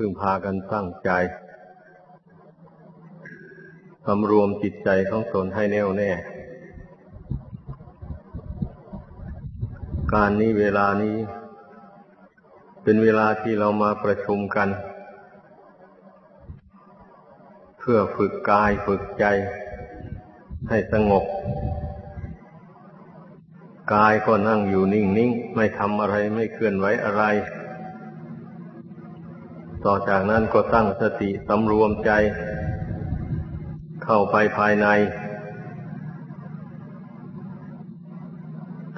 พึ่งพากันตั้งใจสำรวมจิตใจของตนให้แน่วแน่ การนี้เวลานี้ เป็นเวลาที่เรามาประชุมกัน เพื่อฝึกกายฝึกใจ ให้สงบ กายก็นั่งอยู่นิ่งๆ ไม่ทำอะไรไม่เคลื่อนไหวอะไร ต่อจากนั้นก็ตั้งสติสำรวมใจ เข้าไปภายใน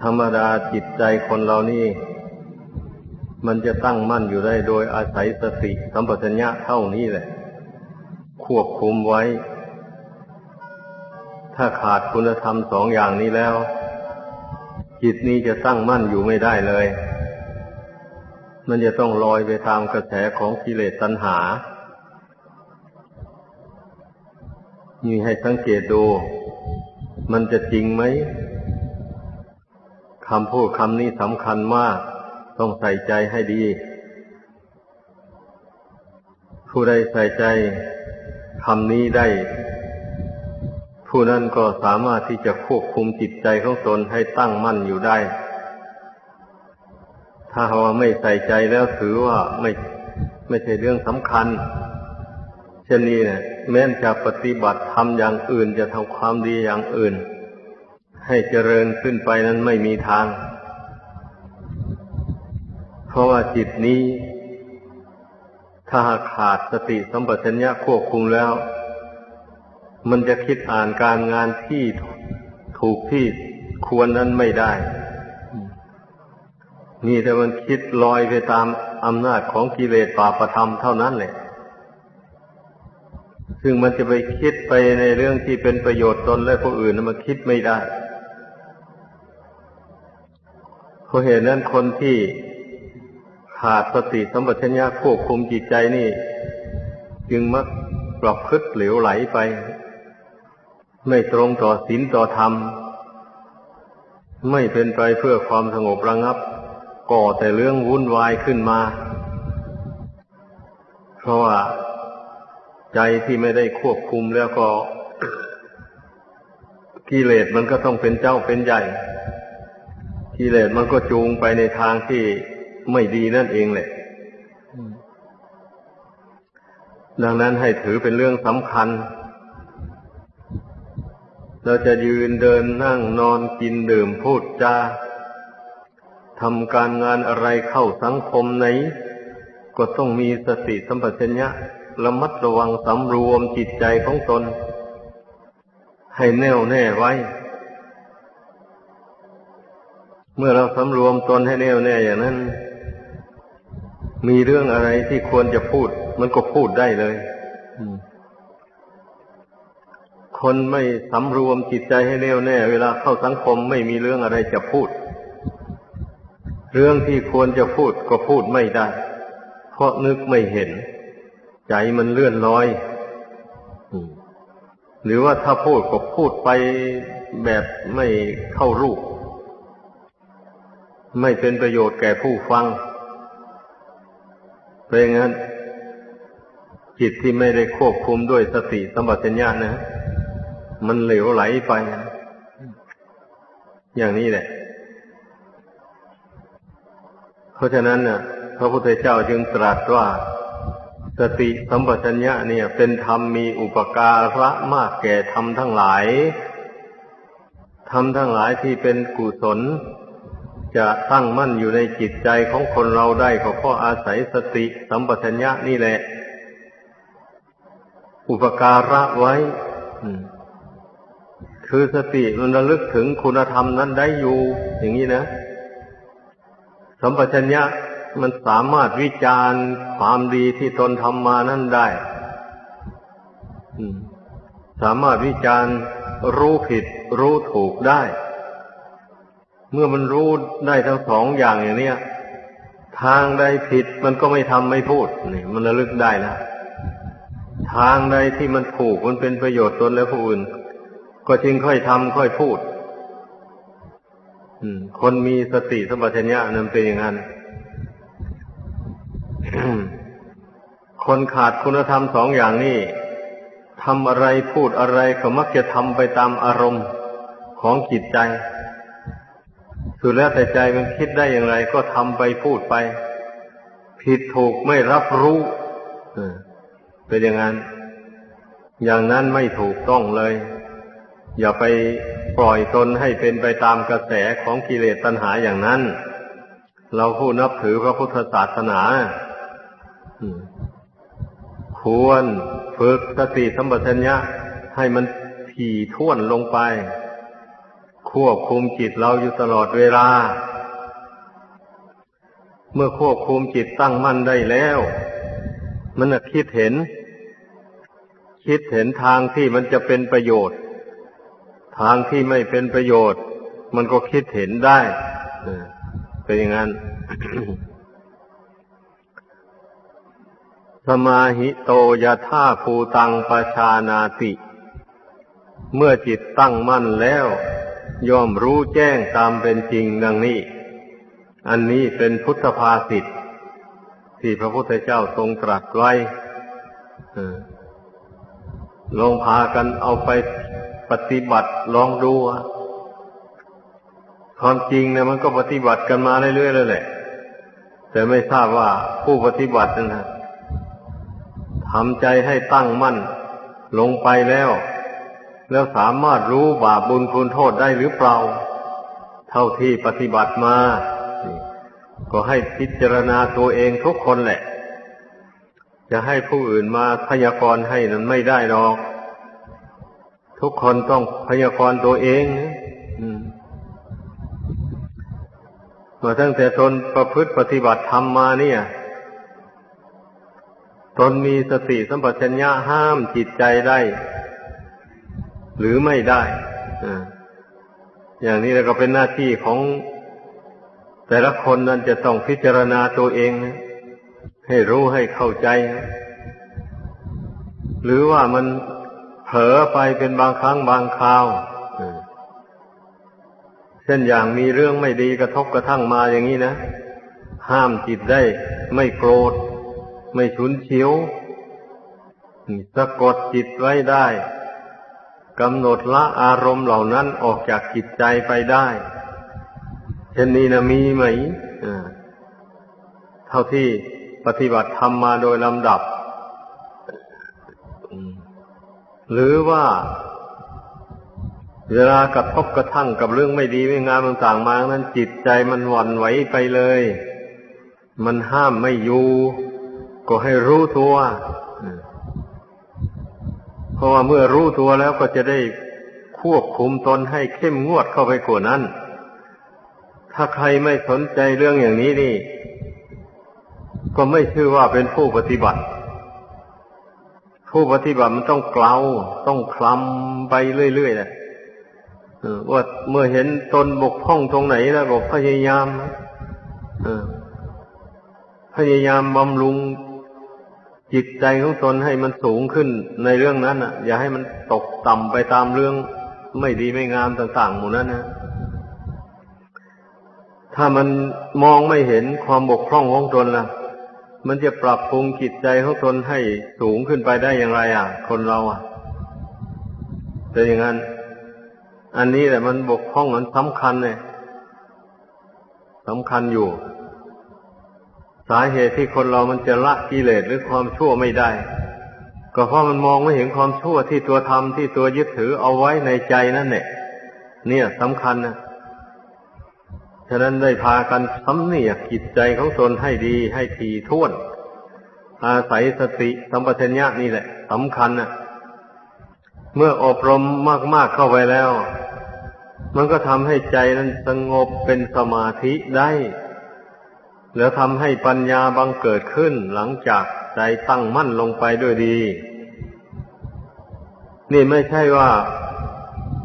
ธรรมดาจิตใจคนเรานี่ มันจะตั้งมั่นอยู่ได้โดยอาศัยสติสัมปชัญญะเท่านี้แหละ ควบคุมไว้ ถ้าขาดคุณธรรมสองอย่างนี้แล้ว จิตนี้จะตั้งมั่นอยู่ไม่ได้เลย มันจะต้องลอยไปตามกระแสของกิเลสตัณหา นี่ให้สังเกตดู มันจะจริงไหมคำพูดคำนี้สำคัญมาก ต้องใส่ใจให้ดี ผู้ใดใส่ใจคำนี้ได้ ผู้นั้นก็สามารถที่จะควบคุมจิตใจของตนให้ตั้งมั่นอยู่ได้ ถ้าว่าไม่ใส่ใจแล้วถือว่าไม่ไม่ใช่เรื่องสำคัญ เช่นนี้เนี่ยแม้จะปฏิบัติทำอย่างอื่นจะทำความดีอย่างอื่น ให้เจริญขึ้นไปนั้นไม่มีทาง เพราะว่าจิตนี้ ถ้าขาดสติสัมปชัญญะควบคุมแล้ว มันจะคิดอ่านการงานที่ถูกที่ควรนั้นไม่ได้ มีแต่มันคิดลอยไปตามอำนาจของกิเลสปาประธรรมเท่านั้นแหละ ซึ่งมันจะไปคิดไปในเรื่องที่เป็นประโยชน์ตนและผู้อื่นมันคิดไม่ได้เพราะเหตุนั้นคนที่ขาดสติสัมปชัญญะควบคุมจิตใจนี่ จึงมักปรับพฤติเหลวไหลไป ไม่ตรงต่อศีลต่อธรรม ไม่เป็นไปเพื่อความสงบระงับ ก่อแต่เรื่องวุ่นวายขึ้นมา เพราะว่าใจที่ไม่ได้ควบคุมแล้วก็กิเลสมันก็ต้องเป็นเจ้าเป็นใหญ่ กิเลสมันก็จูงไปในทางที่ไม่ดีนั่นเองแหละ ดังนั้นให้ถือเป็นเรื่องสำคัญ เราจะยืนเดินนั่งนอนกินดื่มพูดจา ทำการงานอะไรเข้าสังคมไหน ก็ต้องมีสติสัมปชัญญะระมัดระวังสำรวมจิตใจของตน ให้แน่วแน่ไว้ เมื่อเราสำรวมตนให้แน่วแน่อย่างนั้น มีเรื่องอะไรที่ควรจะพูด มันก็พูดได้เลยคนไม่สำรวมจิตใจให้แน่วแน่ เวลาเข้าสังคมไม่มีเรื่องอะไรจะพูด เรื่องที่ควรจะพูดก็พูดไม่ได้ เพราะนึกไม่เห็น ใจมันเลื่อนลอยหรือว่าถ้าพูดก็พูดไปแบบไม่เข้ารูป ไม่เป็นประโยชน์แก่ผู้ฟังเพราะงั้นจิตที่ไม่ได้ควบคุมด้วยสติสัมปชัญญะนะ มันเหลวไหลไป อย่างนี้แหละ เพราะฉะนั้นน่ะพระพุทธเจ้าจึงตรัสว่า สติสัมปชัญญะเนี่ย เป็นธรรมมีอุปการะมากแก่ธรรมทั้งหลายธรรมทั้งหลายที่เป็นกุศล จะตั้งมั่นอยู่ในจิตใจของคนเราได้ก็เพราะอาศัยสติสัมปชัญญะนี่แหละ อุปการะไว้คือสติมันระลึกถึงคุณธรรมนั้นได้อยู่ อย่างนี้นะ สัมปชัญญะมันสามารถวิจารณ์ความดีที่ตนทำมานั้นได้สามารถวิจารณ์รู้ผิด รู้ถูกได้ เมื่อมันรู้ได้ทั้งสองอย่างอย่างนี้ทางใดผิดมันก็ไม่ทำไม่พูดนี่ มันระลึกได้แล้วทางใดที่มันถูกมันเป็นประโยชน์ตนและผู้อื่น ก็จึงค่อยทำค่อยพูด คนมีสติสัมปชัญญะนั้นเป็นอย่างนั้น คนขาดคุณธรรมสองอย่างนี้ทำอะไรพูดอะไรก็มักจะทำไปตามอารมณ์ของจิตใจ สุดแล้วแต่ใจมันคิดได้อย่างไร ก็ทำไปพูดไป ผิดถูกไม่รับรู้เป็นอย่างนั้น อย่างนั้นไม่ถูกต้องเลย อย่าไปปล่อยตนให้เป็นไปตามกระแสของกิเลสตัณหาอย่างนั้น เราผู้นับถือพระพุทธศาสนาควรฝึกสติสัมปชัญญะให้มันถี่ท่วนลงไป ควบคุมจิตเราอยู่ตลอดเวลา เมื่อควบคุมจิตตั้งมั่นได้แล้ว มันคิดเห็น คิดเห็นทางที่มันจะเป็นประโยชน์ ทางที่ไม่เป็นประโยชน์ มันก็คิดเห็นได้เป็นอย่างนั้นสมาหิโตยะท่าภูตังปชานาติ เมื่อจิตตั้งมั่นแล้วย่อมรู้แจ้งตามเป็นจริงดังนี้ อันนี้เป็นพุทธภาษิตที่พระพุทธเจ้าทรงตรัสไว้ลองพากันเอาไป ปฏิบัติลองดูความจริงเนี่ยมันก็ปฏิบัติกันมาเรื่อยๆเลยแหละ แต่ไม่ทราบว่าผู้ปฏิบัตินั้นนะทำใจให้ตั้งมั่น ลงไปแล้ว แล้วสามารถรู้บาปบุญคุณโทษได้หรือเปล่า เท่าที่ปฏิบัติมา ก็ให้พิจารณาตัวเองทุกคนแหละ จะให้ผู้อื่นมาพยากรณ์ให้นั้นไม่ได้หรอก ทุกคนต้องพยากรณ์ตัวเองมาตั้งแต่ตนประพฤติปฏิบัติธรรมมาเนี่ย ตนมีสติสัมปชัญญะห้ามจิตใจได้ หรือไม่ได้อย่างนี้แล้วก็เป็นหน้าที่ของแต่ละคนนั้นจะต้องพิจารณาตัวเองให้รู้ให้เข้าใจหรือว่ามัน เผลอไปเป็นบางครั้งบางคราวเช่นอย่างมีเรื่องไม่ดีกระทบกระทั่งมาอย่างนี้นะห้ามจิตได้ ไม่โกรธ ไม่ฉุนเฉียวสะกดจิตไว้ได้กำหนดละอารมณ์เหล่านั้นออกจากจิตใจไปได้เช่นนี้นะมีไหมเท่าที่ปฏิบัติทำมาโดยลำดับ หรือว่าเวลากระทบกระทั่งกับเรื่องไม่ดีไม่งามต่างๆมา นั้นจิตใจมันหวั่นไหวไปเลย มันห้ามไม่อยู่ ก็ให้รู้ตัว เพราะว่าเมื่อรู้ตัวแล้วก็จะได้ควบคุมตนให้เข้มงวดเข้าไปกว่านั้น ถ้าใครไม่สนใจเรื่องอย่างนี้นี่ ก็ไม่ชื่อว่าเป็นผู้ปฏิบัติ ผู้ปฏิบัติมันต้องเกลาต้องคลำไปเรื่อยๆแหละว่าเมื่อเห็นตนบกพร่องตรงไหนแล้วก็พยายามพยายามบำรุงจิตใจของตนให้มันสูงขึ้นในเรื่องนั้นอะ อย่าให้มันตกต่ำไปตามเรื่องไม่ดีไม่งามต่างๆหมู่นั้นนะถ้ามันมองไม่เห็นความบกพร่องของตนล่ะ มันจะปรับปรุงจิตใจของตนให้สูงขึ้นไปได้อย่างไรอะ คนเราอะแต่อย่างนั้น อันนี้แหละมันบกพร่องมันสำคัญเนี่ยสำคัญอยู่ สาเหตุที่คนเรามันจะละกิเลสหรือความชั่วไม่ได้ ก็เพราะมันมองไม่เห็นความชั่วที่ตัวทำที่ตัวยึดถือเอาไว้ในใจนั่นแหละเนี่ยสำคัญนะ ฉะนั้นได้พากันสำเนียกจิตใจของตนให้ดีให้ทีท่วน อาศัยสติสัมปชัญญะนี่แหละสำคัญนะเมื่ออบรมมาก ๆเข้าไปแล้ว มันก็ทำให้ใจนั้นสงบเป็นสมาธิได้ แล้วทำให้ปัญญาบังเกิดขึ้นหลังจากใจตั้งมั่นลงไปด้วยดี นี่ไม่ใช่ว่า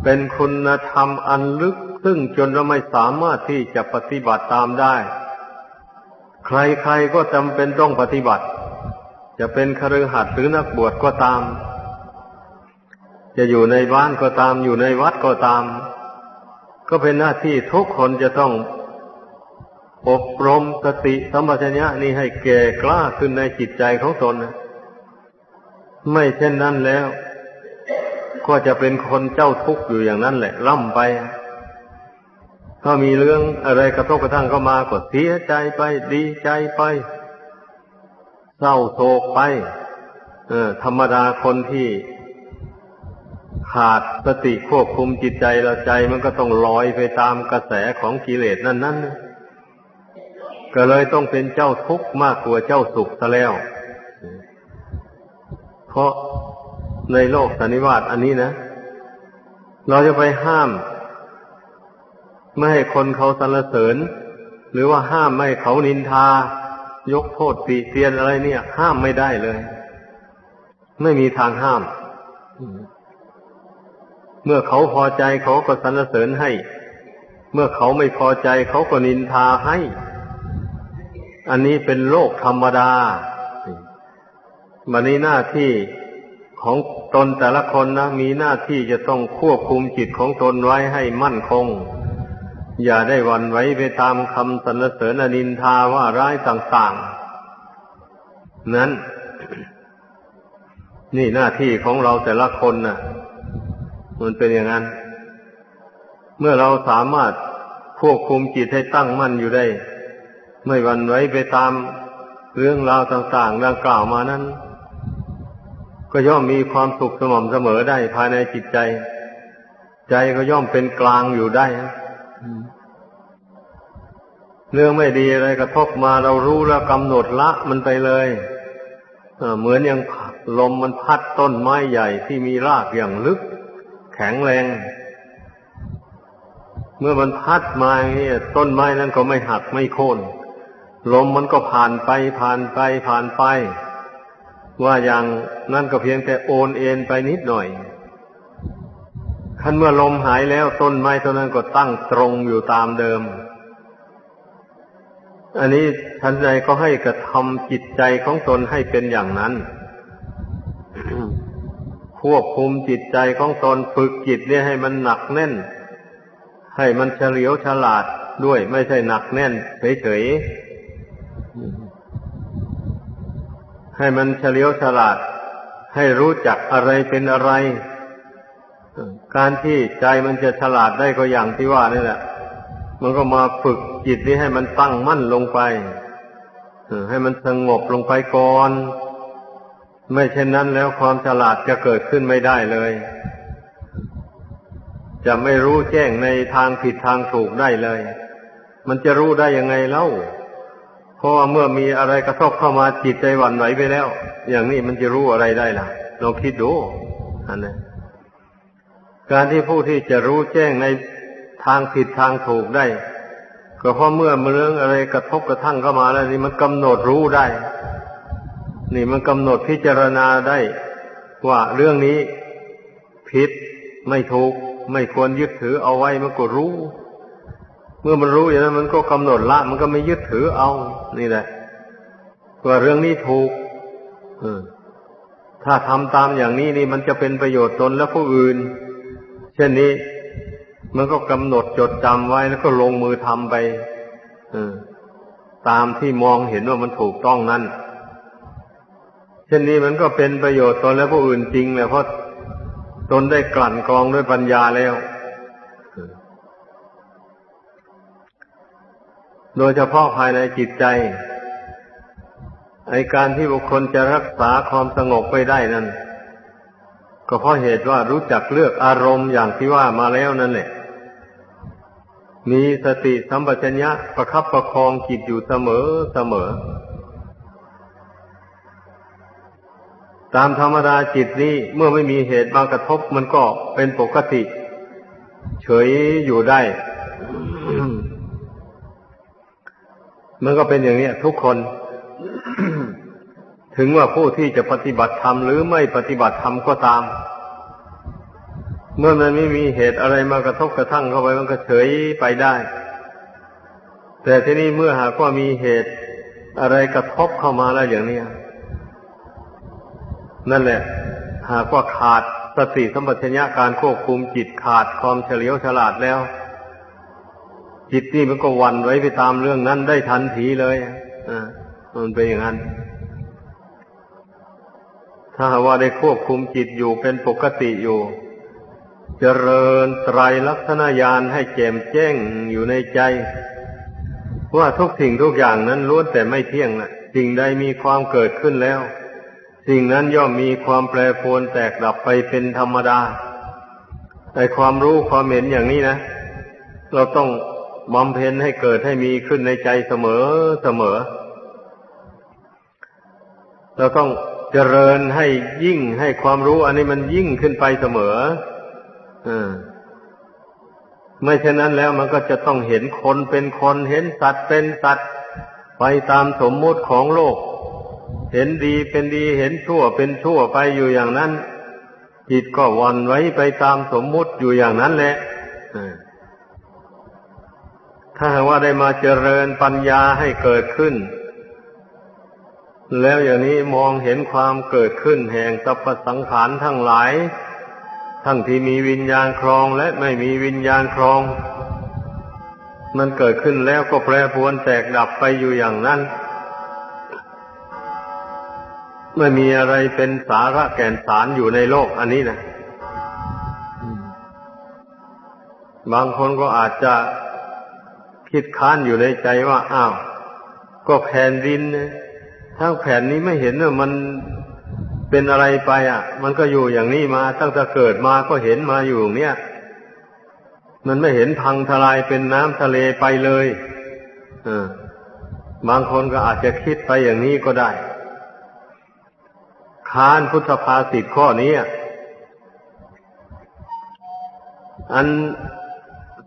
เป็นคุณธรรมอันลึก ซึ่งจนเราไม่สามารถที่จะปฏิบัติตามได้ ใครๆก็จำเป็นต้องปฏิบัติ จะเป็นคฤหัสถ์หรือนักบวชก็ตาม จะอยู่ในบ้านก็ตาม อยู่ในวัดก็ตาม ก็เป็นหน้าที่ทุกคนจะต้องอบรมสติสัมปชัญญะนี่ให้แก่กล้าขึ้นในจิตใจของตน ไม่เช่นนั้นแล้ว ก็จะเป็นคนเจ้าทุกข์อยู่อย่างนั้นแหละ ล่ำไป ถ้ามีเรื่องอะไรกระทบกระทั่งเข้ามาก็เสียใจไป ดีใจไป เศร้าโศกไป เออ ธรรมดาคนที่ขาดสติควบคุมจิตใจเราใจมันก็ต้องลอยไปตามกระแสของกิเลสนั่นนั่นก็เลยต้องเป็นเจ้าทุกข์มากกว่าเจ้าสุขซะแล้ว เพราะในโลกสันนิวาตอันนี้นะ เราจะไปห้าม ไม่ให้คนเขาสรรเสริญ หรือว่าห้ามไม่เขานินทา ยกโทษตีเตียนอะไรเนี่ย ห้ามไม่ได้เลย ไม่มีทางห้าม เมื่อเขาพอใจเขาก็สรรเสริญให้ เมื่อเขาไม่พอใจเขาก็นินทาให้ อันนี้เป็นโลกธรรมดามันนี้หน้าที่ของตนแต่ละคนนะมีหน้าที่จะต้องควบคุมจิตของตนไว้ให้มั่นคง อย่าได้วันไว้ไปตามคำสรรเสริญอนินทาว่าร้ายต่างๆ นั้น นี่หน้าที่ของเราแต่ละคนนะ่ะ มันเป็นอย่างนั้น เมื่อเราสามารถควบคุมจิตให้ตั้งมั่นอยู่ได้ ไม่วันไว้ไปตามเรื่องราวต่างๆดังกล่าวมานั้น ก็ย่อมมีความสุขสม่ำเสมอได้ภายในจิตใจ ใจก็ย่อมเป็นกลางอยู่ได้ เรื่องไม่ดีอะไรกระทบมาเรารู้แล้วกำหนดละมันไปเลยเหมือนอย่างลมมันพัดต้นไม้ใหญ่ที่มีรากอย่างลึก แข็งแรง เมื่อมันพัดมาอย่างนี้ต้นไม้นั้นก็ไม่หักไม่โค่นลมมันก็ผ่านไปผ่านไปผ่านไป ว่าอย่างนั่นก็เพียงแต่โอนเอ็นไปนิดหน่อยคันเมื่อลมหายแล้วต้นไม้ต้นนั้นก็ตั้งตรงอยู่ตามเดิม อันนี้ท่านใดก็ให้กระทำจิตใจของตนให้เป็นอย่างนั้น ควบคุมจิตใจของตนฝึกจิตเนี่ยให้มันหนักแน่น ให้มันเฉลียวฉลาดด้วยไม่ใช่หนักแน่นเฉยๆให้มันเฉลียวฉลาด ให้รู้จักอะไรเป็นอะไร การที่ใจมันจะฉลาดได้ก็อย่างที่ว่านี่แหละ มันก็มาฝึกจิตนี้ให้มันตั้งมั่นลงไปให้มันสงบลงไปก่อน ไม่เช่นนั้นแล้วความฉลาดจะเกิดขึ้นไม่ได้เลย จะไม่รู้แจ้งในทางผิดทางถูกได้เลย มันจะรู้ได้ยังไงเล่า เพราะว่าเมื่อมีอะไรกระทบเข้ามาจิตใจหวั่นไหวไปแล้ว อย่างนี้มันจะรู้อะไรได้ล่ะลองคิดดูอันนี้การที่ผู้ที่จะรู้แจ้งใน ทางผิดทางถูกได้ ก็เพราะเมื่อมเรื่องอะไรกระทบกระทั่งเข้ามาแล้วนี่มันกำหนดรู้ได้ นี่มันกำหนดพิจารณาได้ ว่าเรื่องนี้ผิดไม่ถูก ไม่ควรยึดถือเอาไว้มันก็รู้ เมื่อมันรู้อย่างนั้นมันก็กำหนดละ มันก็ไม่ยึดถือเอา นี่แหละว่าเรื่องนี้ถูกถ้าทำตามอย่างนี้นี่มันจะเป็นประโยชน์ตนและผู้อื่น เช่นนี้ มันก็กำหนดจดจำไว้แล้วก็ลงมือทำไปตามที่มองเห็นว่ามันถูกต้องนั้นเช่นนี้มันก็เป็นประโยชน์ตนและผู้อื่นจริงแหละเพราะตนได้กลั่นกรองด้วยปัญญาแล้ว โดยเฉพาะภายในจิตใจไอการที่บุคคลจะรักษาความสงบไปได้นั้น ก็เพราะเหตุว่ารู้จักเลือกอารมณ์อย่างที่ว่ามาแล้วนั่นแหละ มีสติสัมปชัญญะประคับประคองจิตอยู่เสมอเสมอ ตามธรรมดาจิตนี้เมื่อไม่มีเหตุมากระทบมันก็เป็นปกติ เฉยอยู่ได้ มันก็เป็นอย่างนี้ทุกคน ถึงว่าผู้ที่จะปฏิบัติธรรมหรือไม่ปฏิบัติธรรมก็ตาม เมื่อมันไม่มีเหตุอะไรมากระทบกระทั่งเข้าไปมันก็เฉยไปได้ แต่ที่นี้เมื่อหากว่ามีเหตุอะไรกระทบเข้ามาแล้วอย่างนี้นั่นแหละ หากว่าขาดสติสัมปชัญญะการควบคุมจิตขาดความเฉลียวฉลาดแล้ว จิตนี่มันก็วันไว้ไปตามเรื่องนั้นได้ทันทีเลยอ่ามันเป็นอย่างนั้นถ้าว่าได้ควบคุมจิตอยู่เป็นปกติอยู่ เจริญไตรลักษณญาณให้แจ่มแจ้งอยู่ในใจ ว่าทุกสิ่งทุกอย่างนั้นล้วนแต่ไม่เที่ยงนะสิ่งใดมีความเกิดขึ้นแล้ว สิ่งนั้นย่อมมีความแปรปรวนแตกดับไปเป็นธรรมดา แต่ความรู้ความเห็นอย่างนี้นะ เราต้องบำเพ็ญให้เกิดให้มีขึ้นในใจเสมอเสมอ เราต้องเจริญให้ยิ่งให้ความรู้อันนี้มันยิ่งขึ้นไปเสมออ ไม่เช่นนั้นแล้วมันก็จะต้องเห็นคนเป็นคนเห็นสัตว์เป็นสัตว์ไปตามสมมุติของโลก เห็นดีเป็นดีเห็นชั่วเป็นชั่วไปอยู่อย่างนั้น จิตก็วันไว้ไปตามสมมุติอยู่อย่างนั้นแหละถ้าว่าได้มาเจริญปัญญาให้เกิดขึ้น แล้วอย่างนี้มองเห็นความเกิดขึ้นแห่งสรรพสังขารทั้งหลาย ทั้งที่มีวิญญาณครองและไม่มีวิญญาณครอง มันเกิดขึ้นแล้วก็แปรปรวนแตกดับไปอยู่อย่างนั้น ไม่มีอะไรเป็นสาระแก่นสารอยู่ในโลกอันนี้นะบางคนก็อาจจะคิดค้านอยู่ในใจว่า อ้าว ก็แผ่นดินทั้งแผ่นนี้ไม่เห็นว่ามัน เป็นอะไรไปอะ มันก็อยู่อย่างนี้มาตั้งแต่เกิดมาก็เห็นมาอยู่อย่างเนี้ยมันไม่เห็นพังทลายเป็นน้ำทะเลไปเลยอบางคนก็อาจจะคิดไปอย่างนี้ก็ได้ ค้านพุทธภาษิตข้อนี้อัน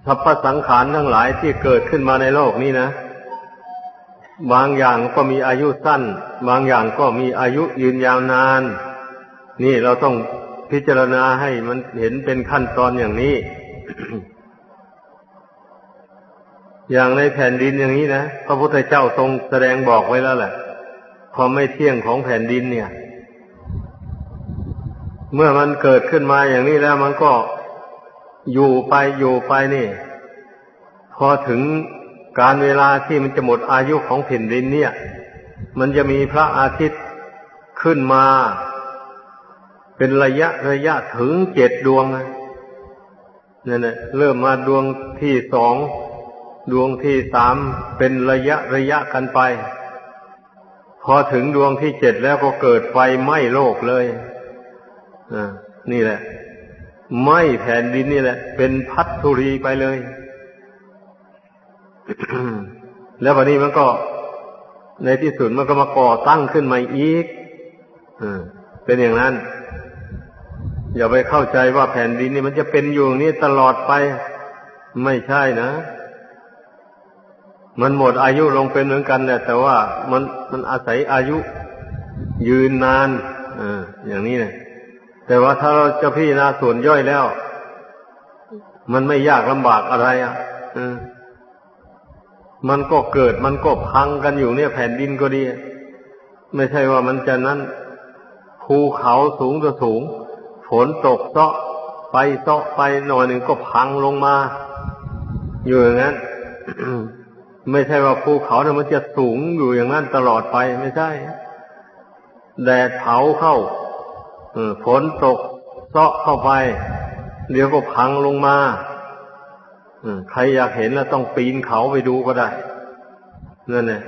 สรรพสังขารทั้งหลายที่เกิดขึ้นมาในโลกนี้นะ บางอย่างก็มีอายุสั้น บางอย่างก็มีอายุยืนยาวนาน นี่เราต้องพิจารณาให้มันเห็นเป็นขั้นตอนอย่างนี้ อย่างในแผ่นดินอย่างนี้นะพระพุทธเจ้าทรงแสดงบอกไว้แล้วแหละความไม่เที่ยงของแผ่นดินเนี่ย เมื่อมันเกิดขึ้นมาอย่างนี้แล้วมันก็อยู่ไปอยู่ไปนี่ พอถึง การเวลาที่มันจะหมดอายุของแผ่นดินเนี่ย มันจะมีพระอาทิตย์ขึ้นมา เป็นระยะระยะถึงเจ็ดดวงนั่นแหละเริ่มมาดวงที่สองดวงที่สามเป็นระยะระยะกันไป พอถึงดวงที่เจ็ดแล้วก็เกิดไฟไหม้โลกเลยนี่แหละไม่แผ่นดินนี่แหละ เป็นพัทธุรีไปเลย แล้ววันนี้มันก็ในที่สุดมันก็มาก่อตั้งขึ้นมาอีกเป็นอย่างนั้น อย่าไปเข้าใจว่าแผ่นดินนี่มันจะเป็นอยู่นี้ตลอดไป ไม่ใช่นะ มันหมดอายุลงเป็นเหมือนกันเนี่แต่ว่ามันมันอาศัยอายุยืนนานออย่างนี้เนี่ยแต่ว่าถ้าเราจะพิจารณาส่วนย่อยแล้ว มันไม่ยากลำบากอะไร อะ มันก็เกิดมันก็พังกันอยู่เนี่ยแผ่นดินก็ดี ไม่ใช่ว่ามันจะนั้นภูเขาสูงก็สูง ฝนตกเซาะไปเซาะไปหน่อยหนึ่งก็พังลงมา อยู่อย่างนั้นไม่ใช่ว่าภูเขาเนี่ยมันจะสูงอยู่อย่างนั้นตลอดไปไม่ใช่แดดเผาเข้าฝนตกเซาะเข้าไป เดี๋ยวก็พังลงมา ใครอยากเห็นแล้วต้องปีนเขาไปดูก็ได้นั่นแหละ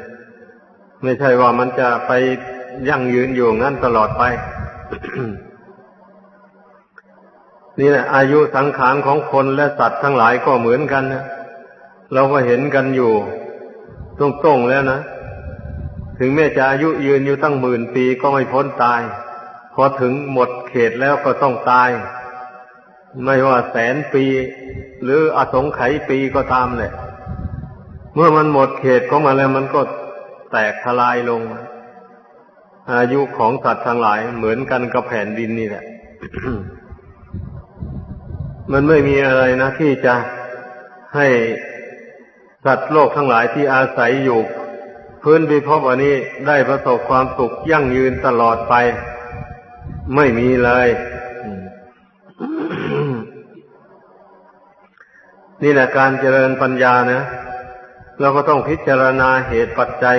ไม่ใช่ว่ามันจะไปยั่งยืนอยู่งั้นตลอดไป นี่แหละ อายุสังขารของคนและสัตว์ทั้งหลายก็เหมือนกันนะเราก็เห็นกันอยู่ตรงๆแล้วนะถึงแม้จะอายุยืนอยู่ตั้งหมื่นปีก็ไม่พ้นตาย พอถึงหมดเขตแล้วก็ต้องตาย ไม่ว่าแสนปี หรืออสงไขยปีก็ตามเลยเมื่อมันหมดเขตของมันแล้วมันก็แตกทลายลง อายุของสัตว์ทั้งหลายเหมือนกันกับแผ่นดินนี่แหละ มันไม่มีอะไรนะที่จะให้สัตว์โลกทั้งหลายที่อาศัยอยู่พื้นพิภพอันนี้ได้ประสบความสุขยั่งยืนตลอดไป ไม่มีเลย นี่แหละการเจริญปัญญานะเราก็ต้องพิจารณาเหตุปัจจัย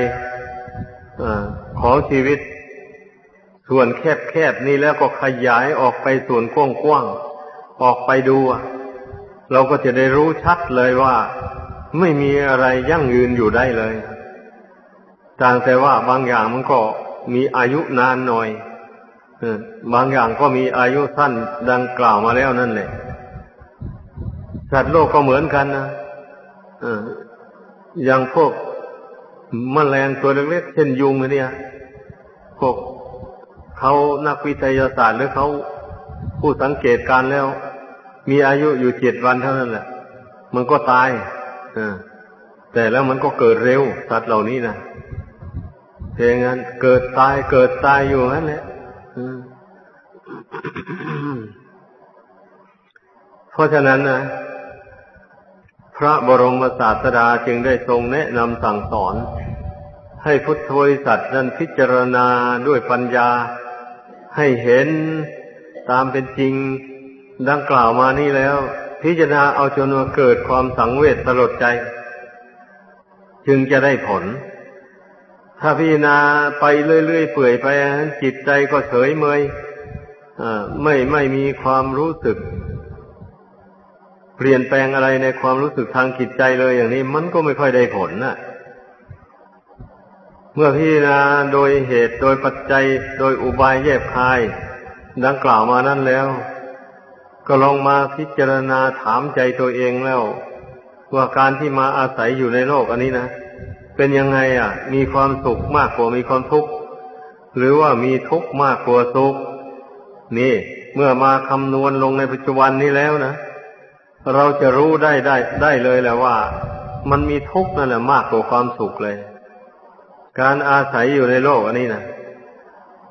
อของชีวิต ส่วนแคบๆนี่แล้วก็ขยายออกไปส่วนกว้างๆออกไปดู เราก็จะได้รู้ชัดเลยว่า ไม่มีอะไรยั่งยืนอยู่ได้เลยต่างแต่ว่าบางอย่างมันก็มีอายุนานหน่อยบางอย่างก็มีอายุสั้นดังกล่าวมาแล้วนั่นแหละ สัตว์โลกก็เหมือนกันนะอย่างพวกมแมลงตัวเล็กๆเช่นยุงเนี่ยพวกเขานักวิทยาศาสตร์หรือเขาผู้สังเกตการแล้ว มีอายุอยู่เจ็ดวันเท่านั้นแหละ มันก็ตายแต่แล้วมันก็เกิดเร็วสัตว์เหล่านี้นะเพราะงั้นเกิดตายเกิดตายอยู่นั่นแหละเพราะฉะนั้นนะ พระบรมศาสดาจึงได้ทรงแนะนำสั่งสอน ให้พุทธบริษัทนั้นพิจารณาด้วยปัญญาให้เห็นตามเป็นจริงดังกล่าวมานี้แล้ว พิจารณาเอาจนว่าเกิดความสังเวชสลดใจ จึงจะได้ผล ถ้าพิจารณาไปเรื่อยๆเปื่อยไปจิตใจก็เฉยเมยไม่ไม่มีความรู้สึก ปลี่ยนแปลงอะไรในความรู้สึกทางจิตใจเลยอย่างนี้มันก็ไม่ค่อยได้ผลนะเมื่อพิจารณาโดยเหตุโดยปัจจัยโดยอุบายแยบคาย ดังกล่าวมานั้นแล้ว ก็ลองมาพิจารณาถามใจตัวเองแล้ว ว่าการที่มาอาศัยอยู่ในโลกอันนี้นะเป็นยังไงอะ มีความสุขมากกว่ามีความทุกข์หรือว่ามีทุกข์มากกว่าสุขนี่ เมื่อมาคำนวณลงในปัจจุบันนี้แล้วนะ เราจะรู้ได้ได้ได้เลยแหละว่า มันมีทุกข์นั่นแหละมากกว่าความสุขเลย การอาศัยอยู่ในโลกอันนี้นะ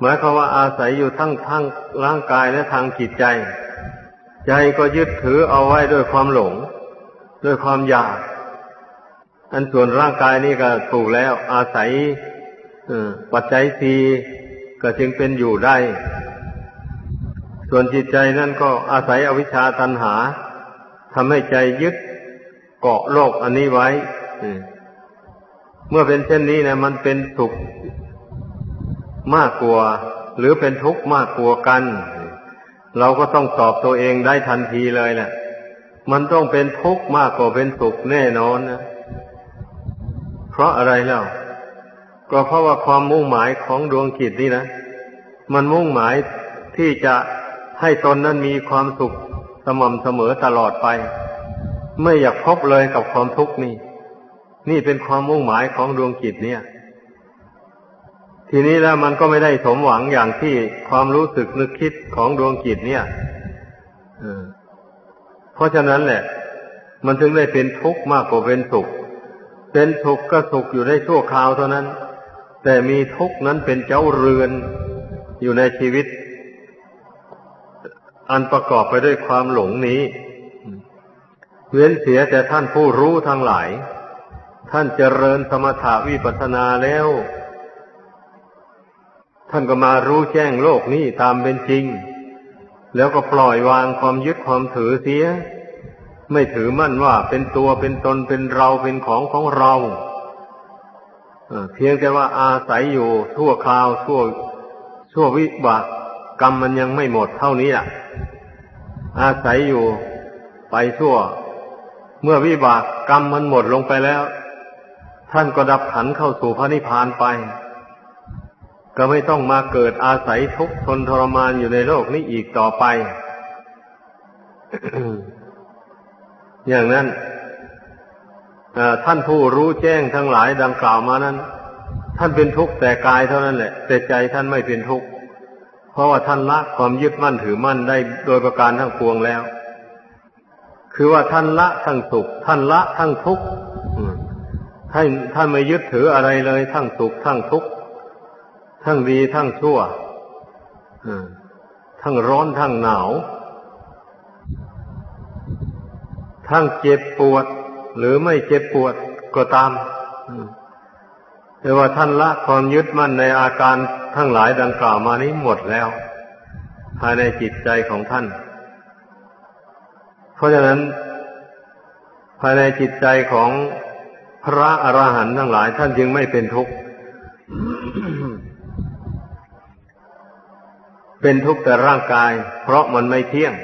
หมายความว่าอาศัยอยู่ทั้งทั้งร่างกายและทางจิตใจ ใจก็ยึดถือเอาไว้ด้วยความหลง ด้วยความอยากอันส่วนร่างกายนี่ก็ถูกแล้ว อาศัยปัจจัยสีก็จึงเป็นอยู่ได้ ส่วนจิตใจนั่นก็อาศัยอวิชชาตันหา ทำให้ใจยึดเกาะโลกอันนี้ไว้เมื่อเป็นเช่นนี้นะมันเป็นสุขมากกว่าหรือเป็นทุกข์มากกว่ากัน เราก็ต้องตอบตัวเองได้ทันทีเลยแหละมันต้องเป็นทุกข์มากกว่าเป็นสุขแน่นอนนะเพราะอะไรแล้วก็เพราะว่าความมุ่งหมายของดวงจิตนี่นะมันมุ่งหมายที่จะให้ตนนั้นมีความสุข สม่ำเสมอตลอดไป ไม่อยากพบเลยกับความทุกข์นี่ นี่เป็นความมุ่งหมายของดวงจิตเนี่ย ทีนี้แล้วมันก็ไม่ได้สมหวังอย่างที่ความรู้สึกนึกคิดของดวงจิตเนี่ยเพราะฉะนั้นแหละ มันถึงได้เป็นทุกข์มากกว่าเป็นสุข เป็นสุขก็สุขอยู่ได้ชั่วคราวเท่านั้น แต่มีทุกข์นั้นเป็นเจ้าเรือนอยู่ในชีวิต อันประกอบไปด้วยความหลงนี้ เว้นเสียแต่ท่านผู้รู้ทั้งหลาย ท่านเจริญสมถาวิปัสนาแล้ว ท่านก็มารู้แจ้งโลกนี้ตามเป็นจริง แล้วก็ปล่อยวางความยึดความถือเสีย ไม่ถือมั่นว่าเป็นตัวเป็นตนเป็นเราเป็นของของเราเพียงแต่ว่าอาศัยอยู่ชั่วคราวชั่วชั่ววิบาก กรรมมันยังไม่หมดเท่านี้อะ อาศัยอยู่ไปชั่ว เมื่อวิบากกรรมมันหมดลงไปแล้ว ท่านก็ดับขันเข้าสู่พระนิพพานไป ก็ไม่ต้องมาเกิดอาศัยทุกข์ทนทรมานอยู่ในโลกนี้อีกต่อไป อย่างนั้นท่านผู้รู้แจ้งทั้งหลายดังกล่าวมานั้น ท่านเป็นทุกข์แต่กายเท่านั้นแหละ แต่ใจท่านไม่เป็นทุกข์ เพราะว่าท่านละความยึดมั่นถือมั่นได้โดยประการทั้งปวงแล้ว คือว่าท่านละทั้งสุข ท่านละทั้งทุกข์ท่านท่านไม่ยึดถืออะไรเลย ทั้งสุขทั้งทุกข์ทั้งดีทั้งชั่วทั้งร้อนทั้งหนาว ทั้งเจ็บปวด หรือไม่เจ็บปวดก็ตามแต่ว่าท่านละความยึดมั่นในอาการ ทั้งหลายดังกล่าวมานี้หมดแล้ว ภายในจิตใจของท่าน เพราะฉะนั้น ภายในจิตใจของพระอระหันต์ทั้งหลายท่านจึงไม่เป็นทุกข์เป็นทุกข์แต่ร่างกาย เพราะมันไม่เที่ยง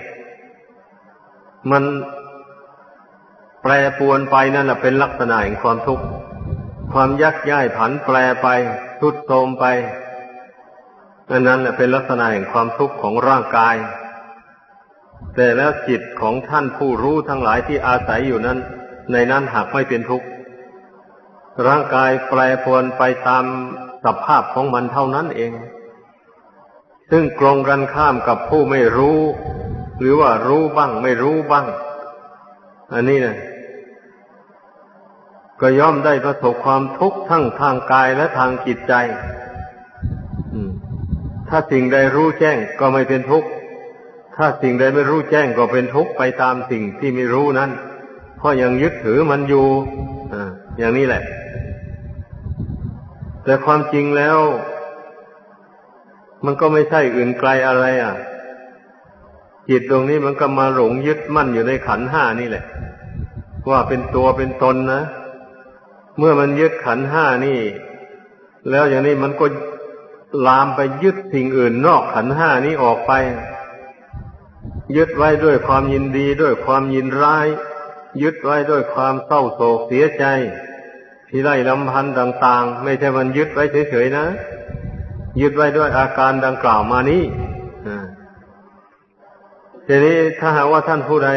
มันแปรปวนไปนั่นแหละเป็นลักษณะแห่งความทุกข์ความยักย้ายผันแปรไปทุดโทมไป อันนั้นเป็นลักษณะแห่งความทุกข์ของร่างกาย แต่แล้วจิตของท่านผู้รู้ทั้งหลายที่อาศัยอยู่นั้น ในนั้นหากไม่เป็นทุกข์ร่างกายแปรปรวนไปตามสภาพของมันเท่านั้นเอง ซึ่งกลงกันข้ามกับผู้ไม่รู้ หรือว่ารู้บ้าง ไม่รู้บ้าง อันนี้นะก็ย่อมได้ประสบความทุกข์ทั้งทางกายและทางจิตใจ ถ้าสิ่งใดรู้แจ้งก็ไม่เป็นทุกข์ ถ้าสิ่งใดไม่รู้แจ้งก็เป็นทุกข์ไปตามสิ่งที่ไม่รู้นั้น เพราะยังยึดถือมันอยู่อย่างนี้แหละ แต่ความจริงแล้ว มันก็ไม่ใช่อื่นไกลอะไร อะ จิตตรงนี้มันก็มาหลงยึดมั่นอยู่ในขันห้านี่แหละ ว่าเป็นตัวเป็นตนนะ เมื่อมันยึดขันห้านี่ แล้วอย่างนี้มันก็ ลามไปยึดสิ่งอื่นนอกขันห้านี้ออกไป ยึดไว้ด้วยความยินดีด้วยความยินร้าย ยึดไว้ด้วยความเศร้าโศกเสียใจ ที่ไล่ลำพันธ์ต่าง ๆ ไม่ใช่มันยึดไว้เฉยๆนะ ยึดไว้ด้วยอาการดังกล่าวมานี้ทีนี้ถ้าหากว่าท่านผู้ใด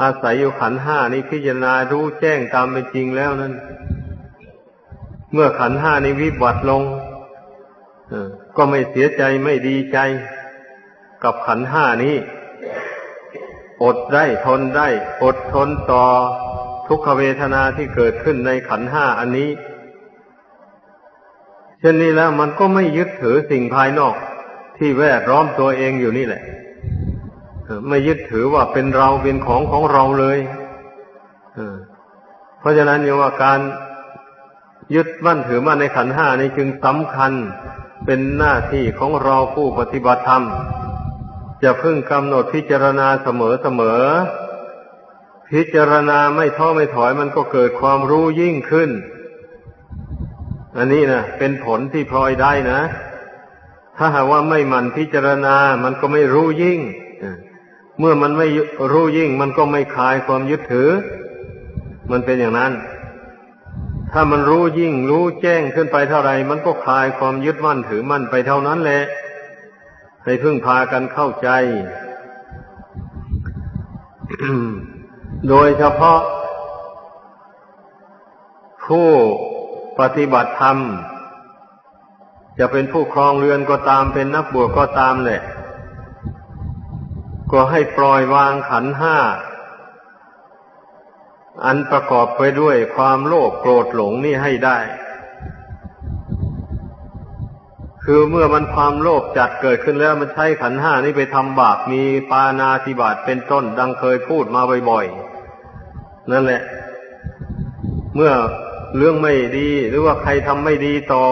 อาศัยอยู่ขันห้านี้พิจารณารู้แจ้งตามเป็นจริงแล้วนั้น เมื่อขันห้านี้วิบัติลง ก็ไม่เสียใจไม่ดีใจ กับขันห้านี้ อดได้ทนได้ อดทนต่อทุกขเวทนาที่เกิดขึ้นในขันห้าอันนี้เช่นนี้แล้วมันก็ไม่ยึดถือสิ่งภายนอกที่แวดล้อมตัวเองอยู่นี่แหละไม่ยึดถือว่าเป็นเราเป็นของของเราเลยเพราะฉะนั้นอย่างว่าการยึดมั่นถือมั่นในขันห้านี้จึงสำคัญ เป็นหน้าที่ของเราผู้ปฏิบัติธรรม จะพึ่งกำหนดพิจารณาเสมอเสมอ พิจารณาไม่ท้อไม่ถอยมันก็เกิดความรู้ยิ่งขึ้น อันนี้นะเป็นผลที่พลอยได้นะ ถ้าหากว่าไม่มันพิจารณา มันก็ไม่รู้ยิ่ง เมื่อมันไม่รู้ยิ่ง มันก็ไม่คลายความยึดถือ มันเป็นอย่างนั้น ถ้ามันรู้ยิ่งรู้แจ้งขึ้นไปเท่าไรมันก็คลายความยึดมั่นถือมั่นไปเท่านั้นแหละ ให้พึ่งพากันเข้าใจ โดยเฉพาะ ผู้ปฏิบัติธรรม จะเป็นผู้ครองเรือนก็ตามเป็นนักบวชก็ตามแหละ ก็ให้ปล่อยวางขันห้า อันประกอบไปด้วยความโลภโกรธหลงนี่ให้ได้ คือเมื่อมันความโลภจัดเกิดขึ้นแล้วมันใช้ขันห้านี้ไปทำบาปมีปานาธิบาตเป็นต้นดังเคยพูดมาบ่อยๆนั่นแหละ เมื่อเรื่องไม่ดี หรือว่าใครทำไม่ดีต่อ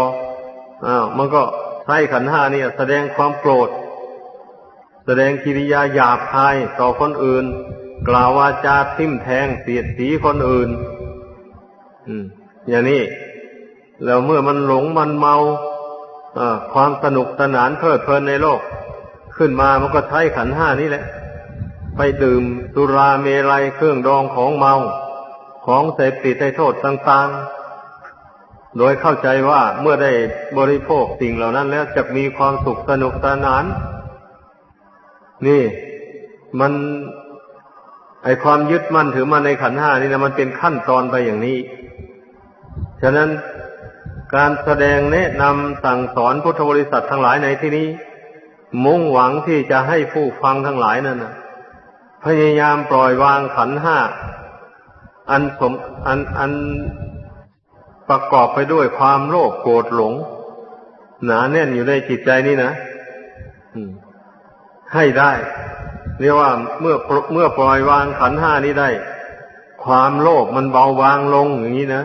อ้าวมันก็ใช้ขันห้านี่แสดงความโกรธ แสดงกิริยาหยาบคายต่อคนอื่น กล่าววาจาทิ่มแทงเสียดสีคนอื่นอย่างนี้ แล้วเมื่อมันหลงมันเมาความสนุกสนานเพลิดเพลินในโลก ขึ้นมามันก็ใช้ขันห้านี่แหละ ไปดื่มสุราเมลัยเครื่องดองของเมา ของเสพติดให้โทษต่างๆ โดยเข้าใจว่าเมื่อได้บริโภคสิ่งเหล่านั้นแล้วจะมีความสุขสนุกสนาน นี่ มัน ไอความยึดมั่นถือมั่นในขันห้านี่นะมันเป็นขั้นตอนไปอย่างนี้ ฉะนั้นการแสดงแนะนำสั่งสอนพุทธบริษัททั้งหลายในที่นี้ มุ่งหวังที่จะให้ผู้ฟังทั้งหลายนั่นนะพยายามปล่อยวางขันห้าอันสมอันอันประกอบไปด้วยความโลภโกรธหลง หนาแน่นอยู่ในจิตใจนี่นะให้ได้ เรียกว่าเมื่อเมื่อปล่อยวางขันห้านี้ได้ ความโลภมันเบาบางลงอย่างนี้นะ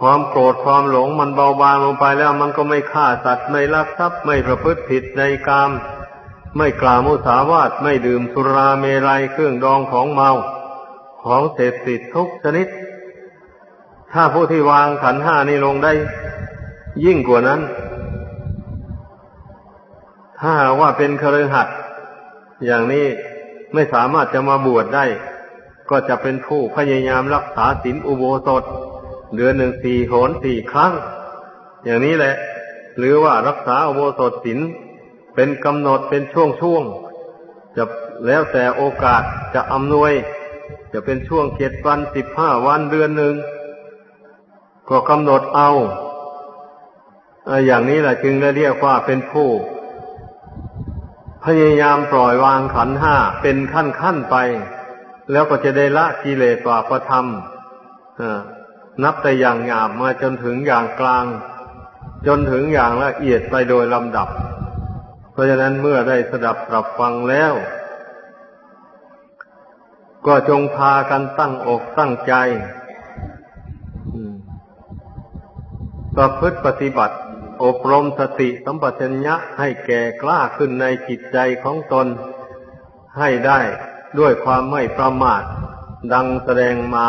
ความโกรธความหลงมันเบาบางลงไปแล้วมันก็ไม่ฆ่าสัตว์ไม่ลักทรัพย์ไม่ประพฤติผิดในกาม ไม่กล่าวมุสาวาทไม่ดื่มสุราเมรัยเครื่องดองของเมา ของเสพติดทุกชนิด ถ้าผู้ที่วางขันห้านี้ลงได้ ยิ่งกว่านั้น ถ้าว่าเป็นเคฤหัสถ์ อย่างนี้ไม่สามารถจะมาบวชได้ ก็จะเป็นผู้พยายามรักษาศีลอุโบสถเดือนหนึ่งสี่โหนสี่ครั้ง อย่างนี้แหละ หรือว่ารักษาอุโบสถศีลเป็นกำหนดเป็นช่วงช่วงจะแล้วแต่โอกาสจะอำนวย จะเป็นช่วงเจ็ดวันสิบห้าวันเดือนหนึ่งก็กำหนดเอา อย่างนี้แหละจึงเรียกว่าเป็นผู้ พยายามปล่อยวางขันห้าเป็นขั้นขั้นไป แล้วก็จะได้ละกิเลสว่าปธรรมนับแต่อย่างหยาบมาจนถึงอย่างกลาง จนถึงอย่างละเอียดไปโดยลำดับ เพราะฉะนั้นเมื่อได้สดับปรับฟังแล้ว ก็จงพากันตั้งอกตั้งใจประพฤติปฏิบัติ อบรมสติสัมปชัญญะให้แก่กล้าขึ้นในจิตใจของตน ให้ได้ด้วยความไม่ประมาทดังแสดงมา